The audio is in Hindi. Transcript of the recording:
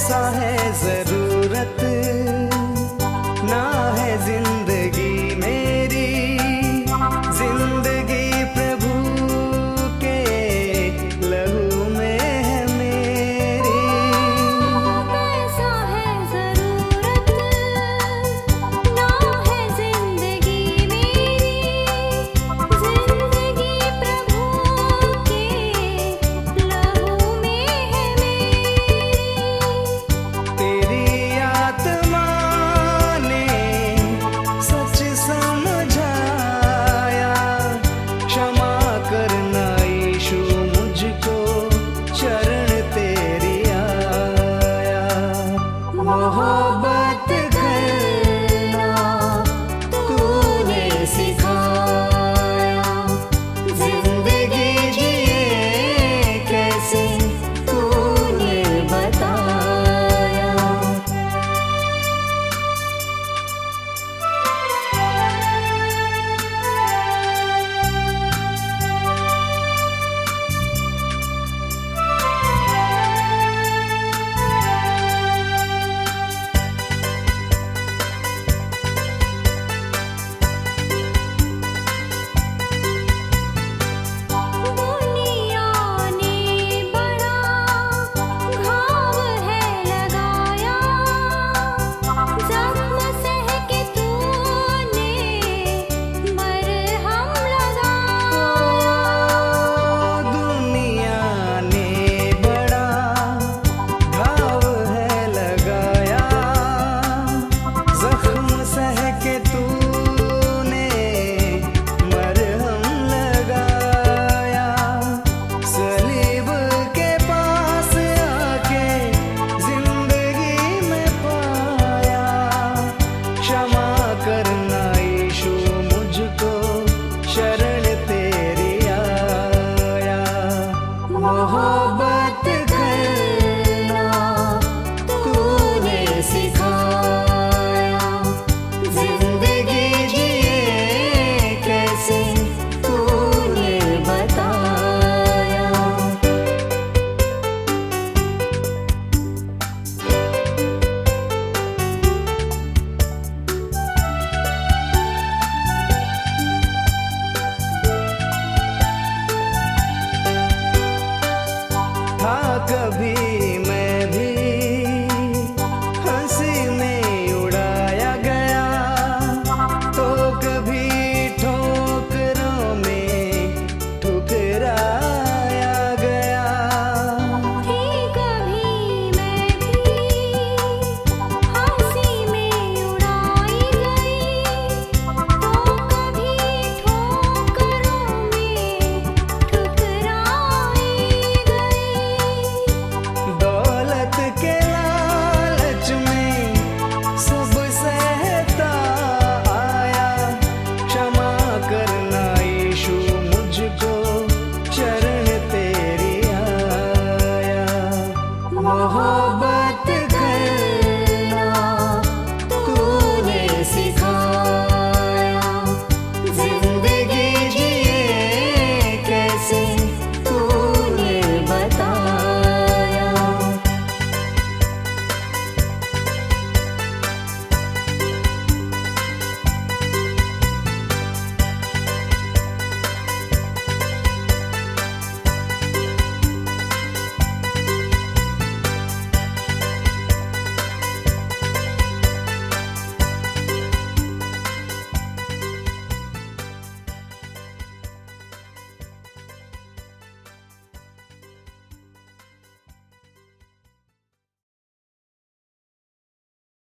ऐसा है ज़रूरत ना